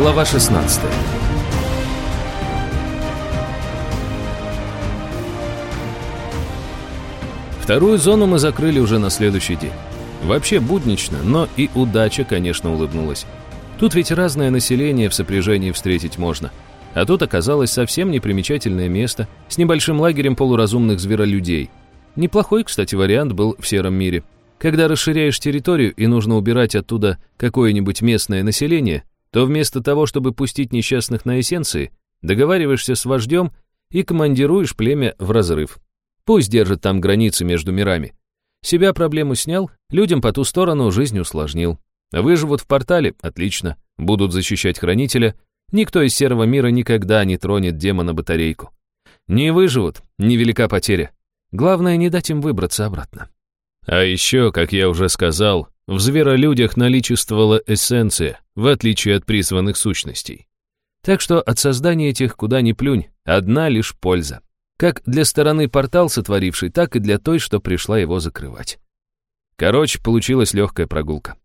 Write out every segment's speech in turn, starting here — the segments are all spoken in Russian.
Глава 16 Вторую зону мы закрыли уже на следующий день. Вообще буднично, но и удача, конечно, улыбнулась. Тут ведь разное население в сопряжении встретить можно. А тут оказалось совсем непримечательное место с небольшим лагерем полуразумных зверолюдей. Неплохой, кстати, вариант был в сером мире. Когда расширяешь территорию и нужно убирать оттуда какое-нибудь местное население, то вместо того, чтобы пустить несчастных на эссенции, договариваешься с вождем и командируешь племя в разрыв. Пусть держит там границы между мирами. Себя проблему снял, людям по ту сторону жизнь усложнил. Выживут в портале – отлично. Будут защищать хранителя. Никто из серого мира никогда не тронет демона-батарейку. Не выживут – невелика потеря. Главное, не дать им выбраться обратно. А еще, как я уже сказал, в зверолюдях наличествовала эссенция, в отличие от призванных сущностей. Так что от создания этих куда ни плюнь, одна лишь польза. Как для стороны портал сотворившей, так и для той, что пришла его закрывать. Короче, получилась легкая прогулка.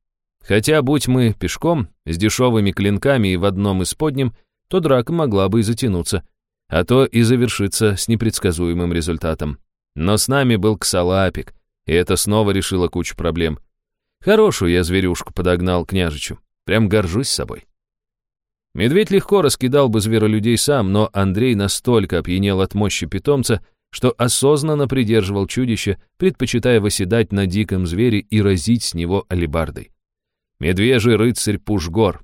Хотя, будь мы пешком, с дешевыми клинками и в одном из подним, то драка могла бы и затянуться, а то и завершиться с непредсказуемым результатом. Но с нами был ксалапик, и это снова решило кучу проблем. Хорошую я зверюшку подогнал княжичу, прям горжусь собой. Медведь легко раскидал бы зверолюдей сам, но Андрей настолько опьянел от мощи питомца, что осознанно придерживал чудище, предпочитая восседать на диком звере и разить с него алебардой. Медвежий рыцарь Пушгор.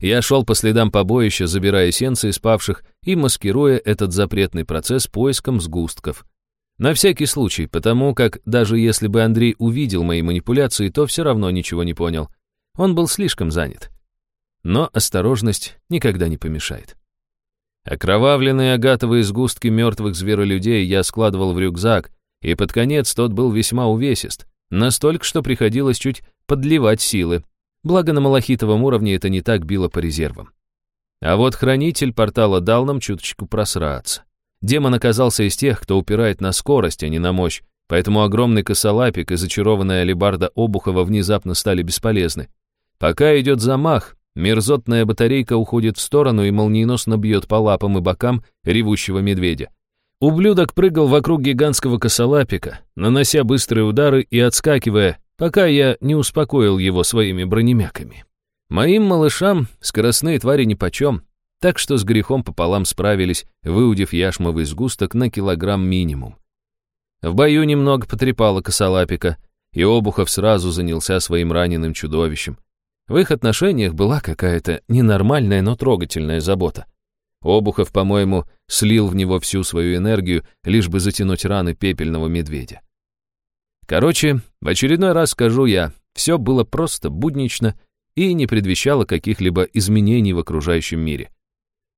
Я шел по следам побоища, забирая сенцы спавших и маскируя этот запретный процесс поиском сгустков. На всякий случай, потому как даже если бы Андрей увидел мои манипуляции, то все равно ничего не понял. Он был слишком занят. Но осторожность никогда не помешает. Окровавленные агатовые сгустки мертвых зверолюдей я складывал в рюкзак, и под конец тот был весьма увесист, настолько, что приходилось чуть подливать силы, Благо на малахитовом уровне это не так било по резервам. А вот хранитель портала дал нам чуточку просраться. Демон оказался из тех, кто упирает на скорость, а не на мощь, поэтому огромный косолапик и зачарованная алебарда Обухова внезапно стали бесполезны. Пока идет замах, мерзотная батарейка уходит в сторону и молниеносно бьет по лапам и бокам ревущего медведя. Ублюдок прыгал вокруг гигантского косолапика, нанося быстрые удары и отскакивая, пока я не успокоил его своими бронемяками. Моим малышам скоростные твари нипочем, так что с грехом пополам справились, выудив яшмовый сгусток на килограмм минимум. В бою немного потрепало косолапика, и Обухов сразу занялся своим раненым чудовищем. В их отношениях была какая-то ненормальная, но трогательная забота. Обухов, по-моему, слил в него всю свою энергию, лишь бы затянуть раны пепельного медведя. Короче, в очередной раз скажу я, все было просто буднично и не предвещало каких-либо изменений в окружающем мире.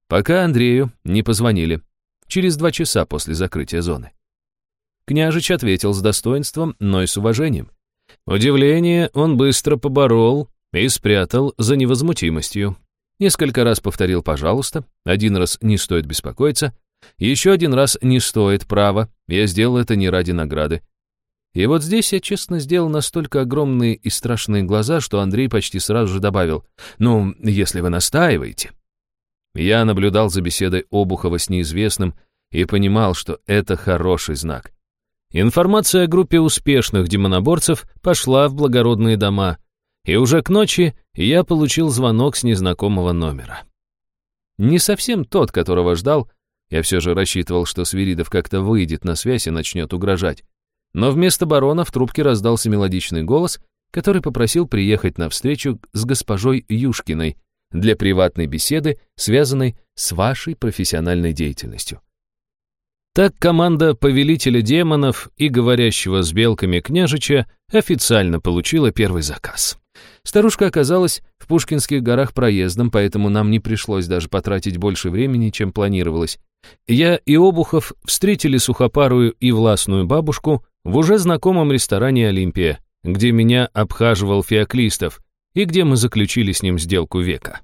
Пока Андрею не позвонили, через два часа после закрытия зоны. Княжич ответил с достоинством, но и с уважением. Удивление он быстро поборол и спрятал за невозмутимостью. Несколько раз повторил «пожалуйста», один раз «не стоит беспокоиться», еще один раз «не стоит права», я сделал это не ради награды, и вот здесь я честно сделал настолько огромные и страшные глаза, что Андрей почти сразу же добавил, «Ну, если вы настаиваете». Я наблюдал за беседой Обухова с неизвестным и понимал, что это хороший знак. Информация о группе успешных демоноборцев пошла в благородные дома, и уже к ночи я получил звонок с незнакомого номера. Не совсем тот, которого ждал, я все же рассчитывал, что Свиридов как-то выйдет на связь и начнет угрожать. Но вместо барона в трубке раздался мелодичный голос, который попросил приехать на встречу с госпожой Юшкиной для приватной беседы, связанной с вашей профессиональной деятельностью. Так команда повелителя демонов и говорящего с белками княжича официально получила первый заказ. Старушка оказалась в Пушкинских горах проездом, поэтому нам не пришлось даже потратить больше времени, чем планировалось. Я и Обухов встретили сухопарую и властную бабушку в уже знакомом ресторане «Олимпия», где меня обхаживал Феоклистов и где мы заключили с ним сделку века.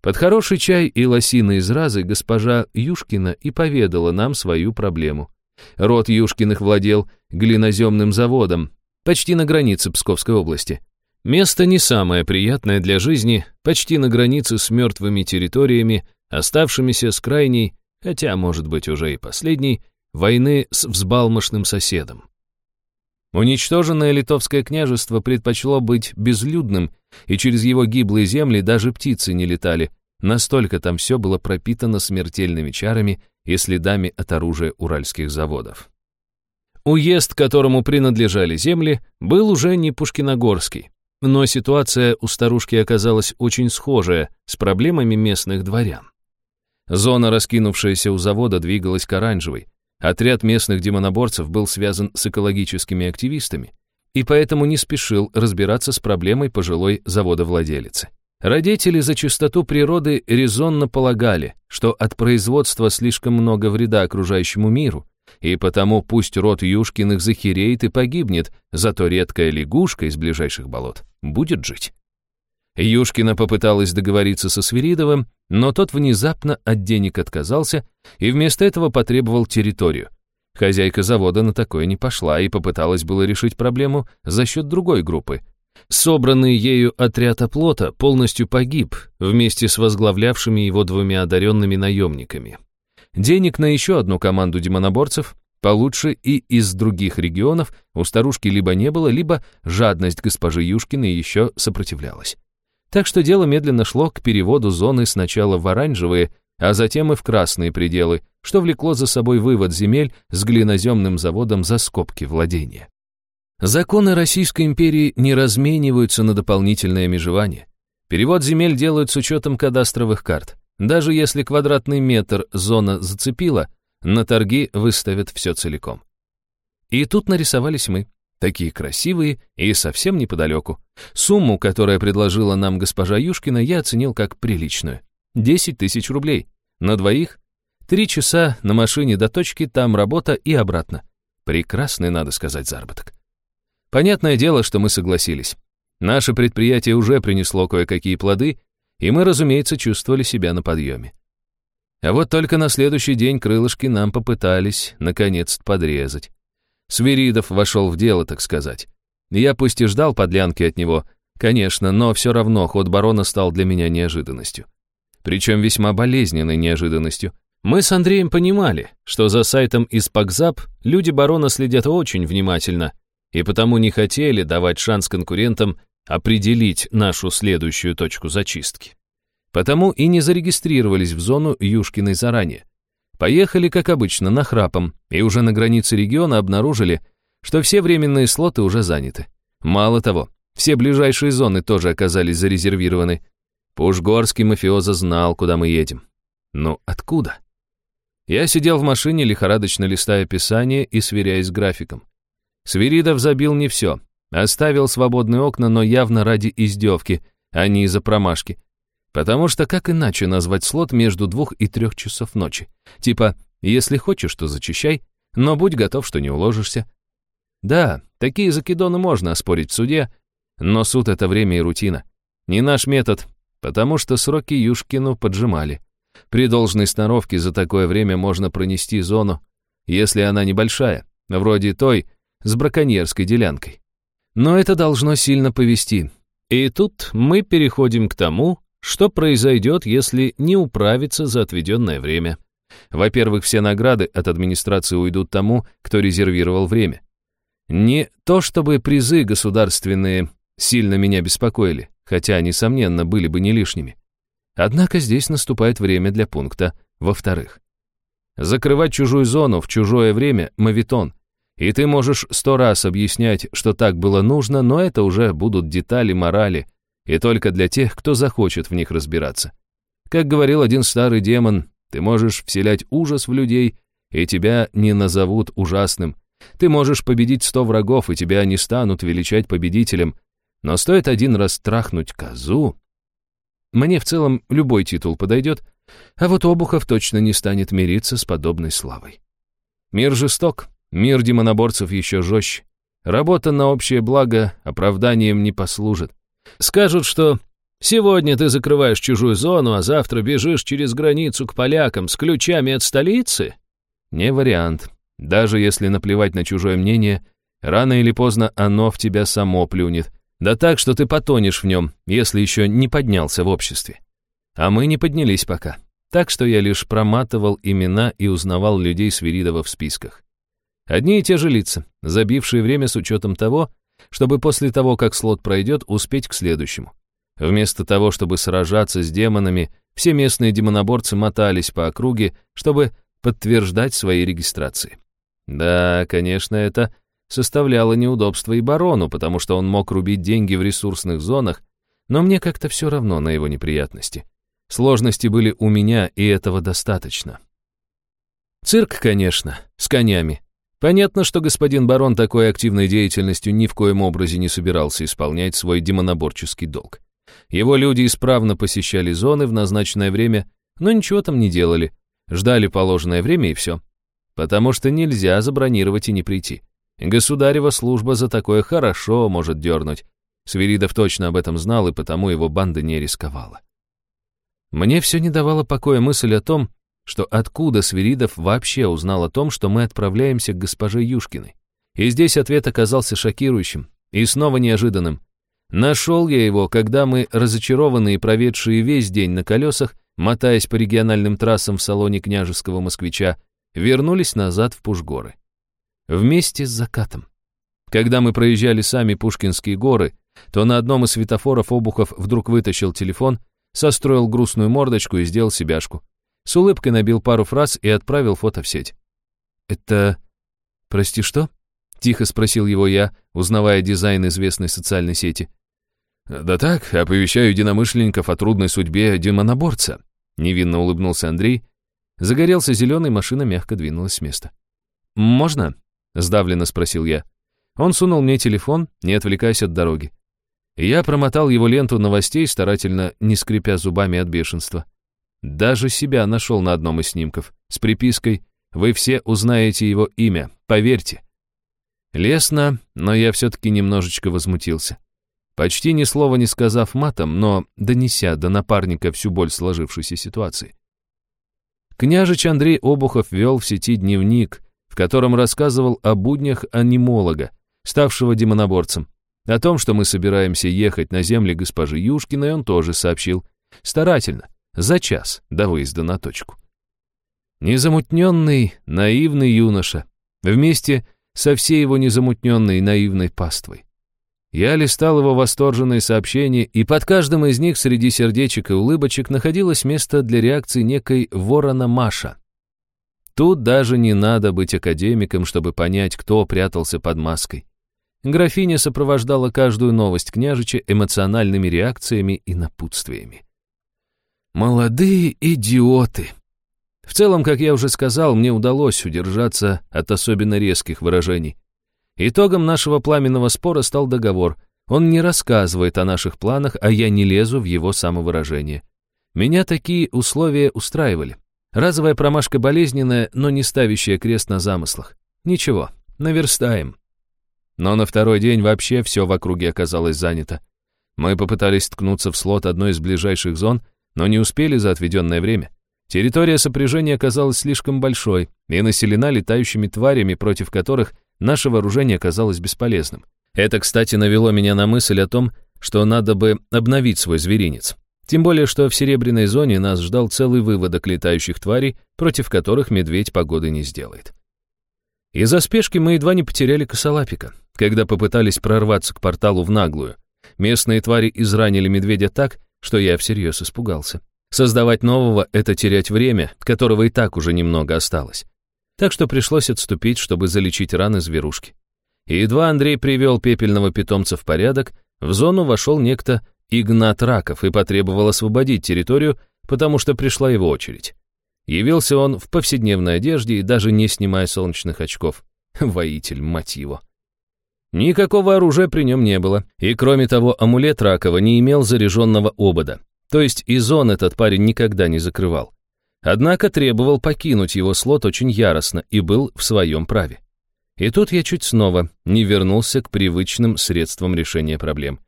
Под хороший чай и лосиные изразы госпожа Юшкина и поведала нам свою проблему. Род Юшкиных владел глиноземным заводом, почти на границе Псковской области. Место не самое приятное для жизни, почти на границе с мертвыми территориями, оставшимися с крайней, хотя, может быть, уже и последней, войны с взбалмошным соседом. Уничтоженное литовское княжество предпочло быть безлюдным, и через его гиблые земли даже птицы не летали, настолько там все было пропитано смертельными чарами и следами от оружия уральских заводов. Уезд, которому принадлежали земли, был уже не Пушкиногорский, но ситуация у старушки оказалась очень схожая с проблемами местных дворян. Зона, раскинувшаяся у завода, двигалась к оранжевой. Отряд местных демоноборцев был связан с экологическими активистами и поэтому не спешил разбираться с проблемой пожилой заводовладелицы. Родители за чистоту природы резонно полагали, что от производства слишком много вреда окружающему миру, и потому пусть род Юшкиных захереет и погибнет, зато редкая лягушка из ближайших болот будет жить. Юшкина попыталась договориться со Свиридовым, но тот внезапно от денег отказался и вместо этого потребовал территорию. Хозяйка завода на такое не пошла и попыталась было решить проблему за счет другой группы. Собранный ею отряд оплота полностью погиб вместе с возглавлявшими его двумя одаренными наемниками. Денег на еще одну команду демоноборцев, получше и из других регионов, у старушки либо не было, либо жадность госпожи Юшкиной еще сопротивлялась. Так что дело медленно шло к переводу зоны сначала в оранжевые, а затем и в красные пределы, что влекло за собой вывод земель с глиноземным заводом за скобки владения. Законы Российской империи не размениваются на дополнительное межевание. Перевод земель делают с учетом кадастровых карт. Даже если квадратный метр зона зацепила, на торги выставят все целиком. И тут нарисовались мы, такие красивые и совсем неподалеку. Сумму, которую предложила нам госпожа Юшкина, я оценил как приличную. 10 тысяч рублей. На двоих. Три часа на машине до точки, там работа и обратно. Прекрасный, надо сказать, заработок. Понятное дело, что мы согласились. Наше предприятие уже принесло кое-какие плоды, и мы, разумеется, чувствовали себя на подъеме. А вот только на следующий день крылышки нам попытались, наконец подрезать. Свиридов вошел в дело, так сказать. Я пусть и ждал подлянки от него, конечно, но все равно ход барона стал для меня неожиданностью. Причем весьма болезненной неожиданностью. Мы с Андреем понимали, что за сайтом из Пакзап люди барона следят очень внимательно, и потому не хотели давать шанс конкурентам определить нашу следующую точку зачистки. Потому и не зарегистрировались в зону Юшкиной заранее. Поехали, как обычно, на храпом, и уже на границе региона обнаружили, что все временные слоты уже заняты. Мало того, все ближайшие зоны тоже оказались зарезервированы. Пушгорский мафиоза знал, куда мы едем. Но откуда? Я сидел в машине, лихорадочно листая описание и сверяясь с графиком. Свиридов забил не все, Оставил свободные окна, но явно ради издевки, а не из-за промашки. Потому что как иначе назвать слот между двух и трех часов ночи? Типа, если хочешь, то зачищай, но будь готов, что не уложишься. Да, такие закидоны можно оспорить в суде, но суд — это время и рутина. Не наш метод, потому что сроки Юшкину поджимали. При должной сноровке за такое время можно пронести зону, если она небольшая, вроде той с браконьерской делянкой. Но это должно сильно повести. И тут мы переходим к тому, что произойдет, если не управиться за отведенное время. Во-первых, все награды от администрации уйдут тому, кто резервировал время. Не то чтобы призы государственные сильно меня беспокоили, хотя, несомненно, были бы не лишними. Однако здесь наступает время для пункта «во-вторых». Закрывать чужую зону в чужое время – мавитон, и ты можешь сто раз объяснять, что так было нужно, но это уже будут детали морали, и только для тех, кто захочет в них разбираться. Как говорил один старый демон, ты можешь вселять ужас в людей, и тебя не назовут ужасным. Ты можешь победить сто врагов, и тебя не станут величать победителем. Но стоит один раз трахнуть козу... Мне в целом любой титул подойдет, а вот Обухов точно не станет мириться с подобной славой. Мир жесток, Мир демоноборцев еще жестче. Работа на общее благо оправданием не послужит. Скажут, что сегодня ты закрываешь чужую зону, а завтра бежишь через границу к полякам с ключами от столицы? Не вариант. Даже если наплевать на чужое мнение, рано или поздно оно в тебя само плюнет, Да так, что ты потонешь в нем, если еще не поднялся в обществе. А мы не поднялись пока. Так что я лишь проматывал имена и узнавал людей Свиридова в списках. Одни и те же лица, забившие время с учетом того, чтобы после того, как слот пройдет, успеть к следующему. Вместо того, чтобы сражаться с демонами, все местные демоноборцы мотались по округе, чтобы подтверждать свои регистрации. Да, конечно, это составляло неудобство и барону, потому что он мог рубить деньги в ресурсных зонах, но мне как-то все равно на его неприятности. Сложности были у меня, и этого достаточно. Цирк, конечно, с конями. Понятно, что господин барон такой активной деятельностью ни в коем образе не собирался исполнять свой демоноборческий долг. Его люди исправно посещали зоны в назначенное время, но ничего там не делали, ждали положенное время и все. Потому что нельзя забронировать и не прийти. Государева служба за такое хорошо может дернуть. Свиридов точно об этом знал, и потому его банда не рисковала. Мне все не давала покоя мысль о том, что откуда Свиридов вообще узнал о том, что мы отправляемся к госпоже Юшкиной. И здесь ответ оказался шокирующим и снова неожиданным. Нашел я его, когда мы, разочарованные, проведшие весь день на колесах, мотаясь по региональным трассам в салоне княжеского москвича, вернулись назад в Пушгоры. Вместе с закатом. Когда мы проезжали сами Пушкинские горы, то на одном из светофоров Обухов вдруг вытащил телефон, состроил грустную мордочку и сделал себяшку. С улыбкой набил пару фраз и отправил фото в сеть. «Это... прости, что?» — тихо спросил его я, узнавая дизайн известной социальной сети. «Да так, оповещаю единомышленников о трудной судьбе демоноборца», невинно улыбнулся Андрей. Загорелся зеленый, машина мягко двинулась с места. «Можно?» — сдавленно спросил я. Он сунул мне телефон, не отвлекаясь от дороги. Я промотал его ленту новостей, старательно не скрипя зубами от бешенства. Даже себя нашел на одном из снимков, с припиской «Вы все узнаете его имя, поверьте». Лесно, но я все-таки немножечко возмутился. Почти ни слова не сказав матом, но донеся до напарника всю боль сложившейся ситуации. Княжич Андрей Обухов вел в сети дневник, в котором рассказывал о буднях анимолога, ставшего демоноборцем. О том, что мы собираемся ехать на земли госпожи Юшкиной, он тоже сообщил. Старательно, за час до выезда на точку. Незамутненный, наивный юноша, вместе со всей его незамутненной наивной паствой. Я листал его восторженные сообщения, и под каждым из них среди сердечек и улыбочек находилось место для реакции некой ворона Маша. Тут даже не надо быть академиком, чтобы понять, кто прятался под маской. Графиня сопровождала каждую новость княжича эмоциональными реакциями и напутствиями. «Молодые идиоты!» В целом, как я уже сказал, мне удалось удержаться от особенно резких выражений. Итогом нашего пламенного спора стал договор. Он не рассказывает о наших планах, а я не лезу в его самовыражение. Меня такие условия устраивали. Разовая промашка болезненная, но не ставящая крест на замыслах. Ничего, наверстаем. Но на второй день вообще все в округе оказалось занято. Мы попытались ткнуться в слот одной из ближайших зон, но не успели за отведенное время. Территория сопряжения оказалась слишком большой и населена летающими тварями, против которых наше вооружение оказалось бесполезным. Это, кстати, навело меня на мысль о том, что надо бы обновить свой зверинец. Тем более, что в серебряной зоне нас ждал целый выводок летающих тварей, против которых медведь погоды не сделает. Из-за спешки мы едва не потеряли косолапика, когда попытались прорваться к порталу в наглую. Местные твари изранили медведя так, что я всерьез испугался. Создавать нового — это терять время, которого и так уже немного осталось так что пришлось отступить, чтобы залечить раны зверушки. И едва Андрей привел пепельного питомца в порядок, в зону вошел некто Игнат Раков и потребовал освободить территорию, потому что пришла его очередь. Явился он в повседневной одежде и даже не снимая солнечных очков. Воитель, мать его. Никакого оружия при нем не было, и кроме того, амулет Ракова не имел заряженного обода, то есть и зон этот парень никогда не закрывал. Однако требовал покинуть его слот очень яростно и был в своем праве. И тут я чуть снова не вернулся к привычным средствам решения проблем.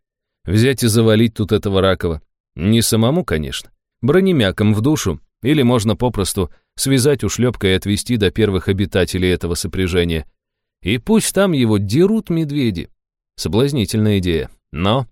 Взять и завалить тут этого Ракова. Не самому, конечно. Бронемяком в душу. Или можно попросту связать ушлепкой и отвезти до первых обитателей этого сопряжения. И пусть там его дерут медведи. Соблазнительная идея. Но,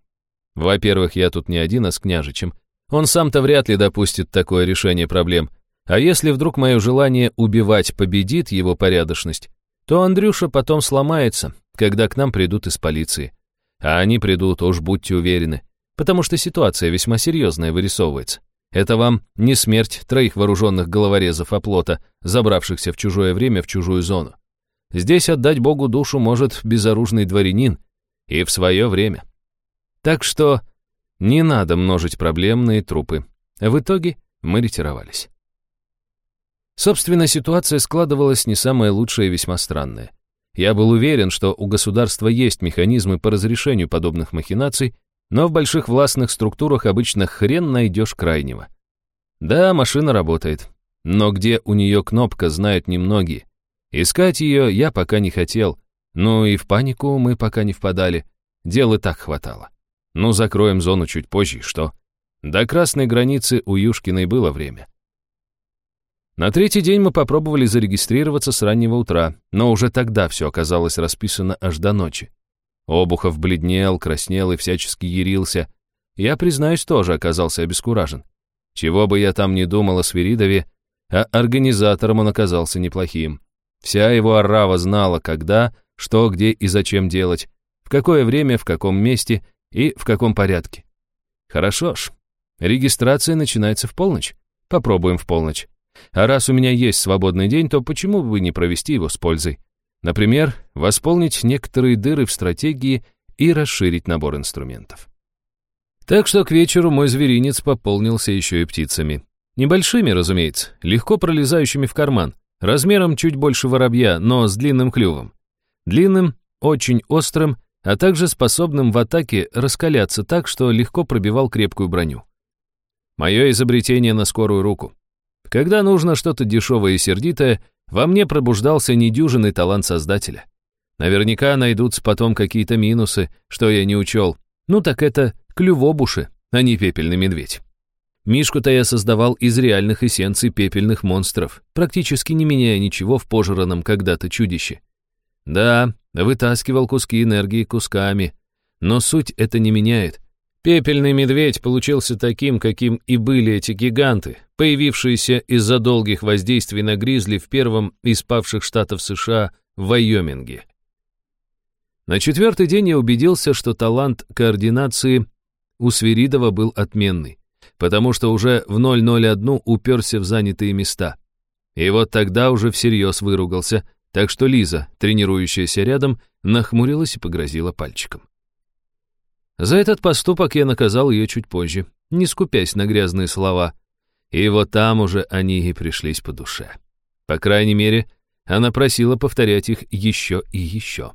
во-первых, я тут не один, а с княжичем. Он сам-то вряд ли допустит такое решение проблем. А если вдруг мое желание убивать победит его порядочность, то Андрюша потом сломается, когда к нам придут из полиции. А они придут, уж будьте уверены, потому что ситуация весьма серьезная вырисовывается. Это вам не смерть троих вооруженных головорезов оплота, забравшихся в чужое время в чужую зону. Здесь отдать Богу душу может безоружный дворянин, и в свое время. Так что не надо множить проблемные трупы. В итоге мы ретировались. Собственно, ситуация складывалась не самая лучшая и весьма странная. Я был уверен, что у государства есть механизмы по разрешению подобных махинаций, но в больших властных структурах обычно хрен найдешь крайнего. Да, машина работает, но где у нее кнопка, знают немногие. Искать ее я пока не хотел, ну и в панику мы пока не впадали. Дел и так хватало. Ну, закроем зону чуть позже, что? До красной границы у Юшкиной было время. На третий день мы попробовали зарегистрироваться с раннего утра, но уже тогда все оказалось расписано аж до ночи. Обухов бледнел, краснел и всячески ярился. Я, признаюсь, тоже оказался обескуражен. Чего бы я там ни думал о Свиридове, а организатором он оказался неплохим. Вся его орава знала, когда, что, где и зачем делать, в какое время, в каком месте и в каком порядке. Хорошо ж, регистрация начинается в полночь. Попробуем в полночь. А раз у меня есть свободный день, то почему бы не провести его с пользой? Например, восполнить некоторые дыры в стратегии и расширить набор инструментов. Так что к вечеру мой зверинец пополнился еще и птицами. Небольшими, разумеется, легко пролезающими в карман, размером чуть больше воробья, но с длинным клювом. Длинным, очень острым, а также способным в атаке раскаляться так, что легко пробивал крепкую броню. Мое изобретение на скорую руку. Когда нужно что-то дешевое и сердитое, во мне пробуждался недюжинный талант создателя. Наверняка найдутся потом какие-то минусы, что я не учел. Ну так это клювобуши, а не пепельный медведь. Мишку-то я создавал из реальных эссенций пепельных монстров, практически не меняя ничего в пожранном когда-то чудище. Да, вытаскивал куски энергии кусками, но суть это не меняет. Пепельный медведь получился таким, каким и были эти гиганты, появившиеся из-за долгих воздействий на гризли в первом из павших штатов США в Вайоминге. На четвертый день я убедился, что талант координации у Свиридова был отменный, потому что уже в 001 уперся в занятые места. И вот тогда уже всерьез выругался, так что Лиза, тренирующаяся рядом, нахмурилась и погрозила пальчиком. За этот поступок я наказал ее чуть позже, не скупясь на грязные слова. И вот там уже они и пришлись по душе. По крайней мере, она просила повторять их еще и еще.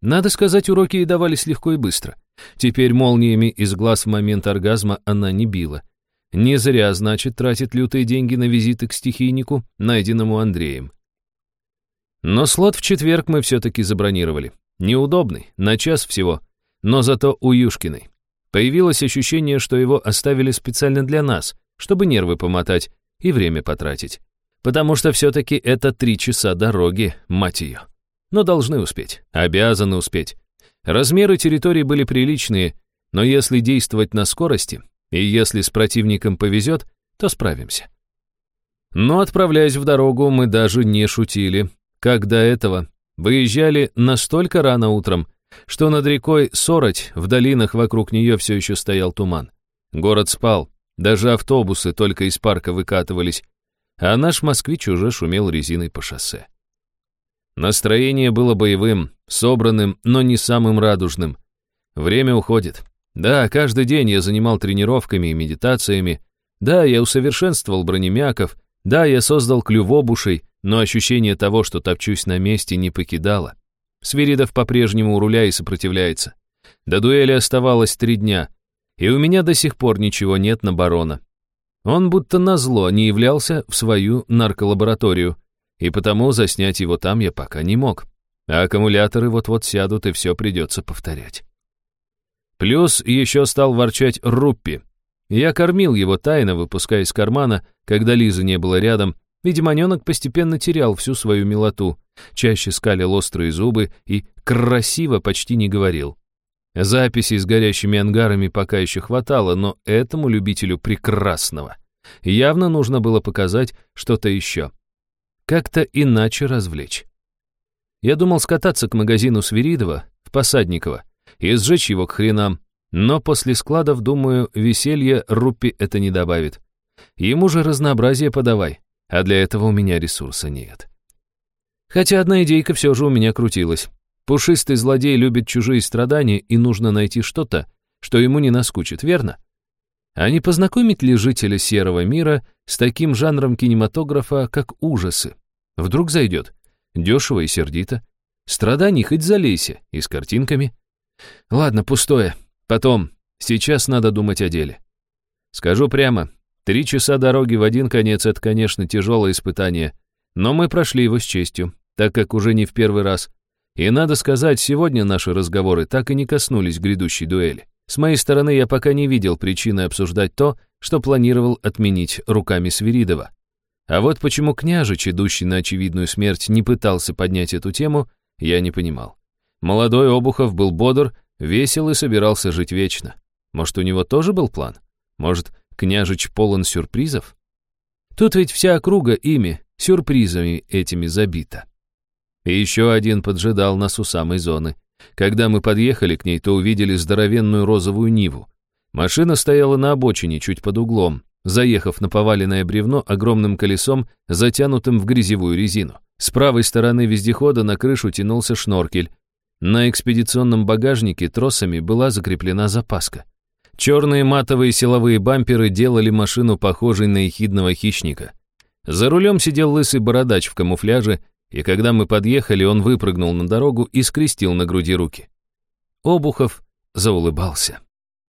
Надо сказать, уроки ей давались легко и быстро. Теперь молниями из глаз в момент оргазма она не била. Не зря, значит, тратит лютые деньги на визиты к стихийнику, найденному Андреем. Но слот в четверг мы все-таки забронировали. Неудобный, на час всего — но зато у Юшкиной. Появилось ощущение, что его оставили специально для нас, чтобы нервы помотать и время потратить. Потому что все-таки это три часа дороги, мать ее. Но должны успеть, обязаны успеть. Размеры территории были приличные, но если действовать на скорости, и если с противником повезет, то справимся. Но отправляясь в дорогу, мы даже не шутили. Как до этого, выезжали настолько рано утром, что над рекой Сороть, в долинах вокруг нее все еще стоял туман. Город спал, даже автобусы только из парка выкатывались, а наш москвич уже шумел резиной по шоссе. Настроение было боевым, собранным, но не самым радужным. Время уходит. Да, каждый день я занимал тренировками и медитациями. Да, я усовершенствовал бронемяков. Да, я создал клювобушей, но ощущение того, что топчусь на месте, не покидало. Свиридов по-прежнему у руля и сопротивляется. До дуэли оставалось три дня, и у меня до сих пор ничего нет на барона. Он будто назло не являлся в свою нарколабораторию, и потому заснять его там я пока не мог. А аккумуляторы вот-вот сядут, и все придется повторять. Плюс еще стал ворчать Руппи. Я кормил его тайно, выпуская из кармана, когда Лизы не было рядом, Ведьманенок постепенно терял всю свою милоту, чаще скалил острые зубы и красиво почти не говорил. Записей с горящими ангарами пока еще хватало, но этому любителю прекрасного явно нужно было показать что-то еще. Как-то иначе развлечь. Я думал скататься к магазину Свиридова в Посадниково и сжечь его к хренам, но после складов, думаю, веселье Руппи это не добавит. Ему же разнообразие подавай, а для этого у меня ресурса нет. Хотя одна идейка все же у меня крутилась. Пушистый злодей любит чужие страдания, и нужно найти что-то, что ему не наскучит, верно? А не познакомить ли жителя серого мира с таким жанром кинематографа, как ужасы? Вдруг зайдет. Дешево и сердито. Страданий хоть залейся, и с картинками. Ладно, пустое. Потом. Сейчас надо думать о деле. Скажу прямо, три часа дороги в один конец — это, конечно, тяжелое испытание, но мы прошли его с честью, так как уже не в первый раз — и надо сказать, сегодня наши разговоры так и не коснулись грядущей дуэли. С моей стороны, я пока не видел причины обсуждать то, что планировал отменить руками Свиридова. А вот почему княжич, идущий на очевидную смерть, не пытался поднять эту тему, я не понимал. Молодой Обухов был бодр, весел и собирался жить вечно. Может, у него тоже был план? Может, княжич полон сюрпризов? Тут ведь вся округа ими, сюрпризами этими забита. И еще один поджидал нас у самой зоны. Когда мы подъехали к ней, то увидели здоровенную розовую Ниву. Машина стояла на обочине, чуть под углом, заехав на поваленное бревно огромным колесом, затянутым в грязевую резину. С правой стороны вездехода на крышу тянулся шноркель. На экспедиционном багажнике тросами была закреплена запаска. Черные матовые силовые бамперы делали машину похожей на ехидного хищника. За рулем сидел лысый бородач в камуфляже и когда мы подъехали, он выпрыгнул на дорогу и скрестил на груди руки. Обухов заулыбался.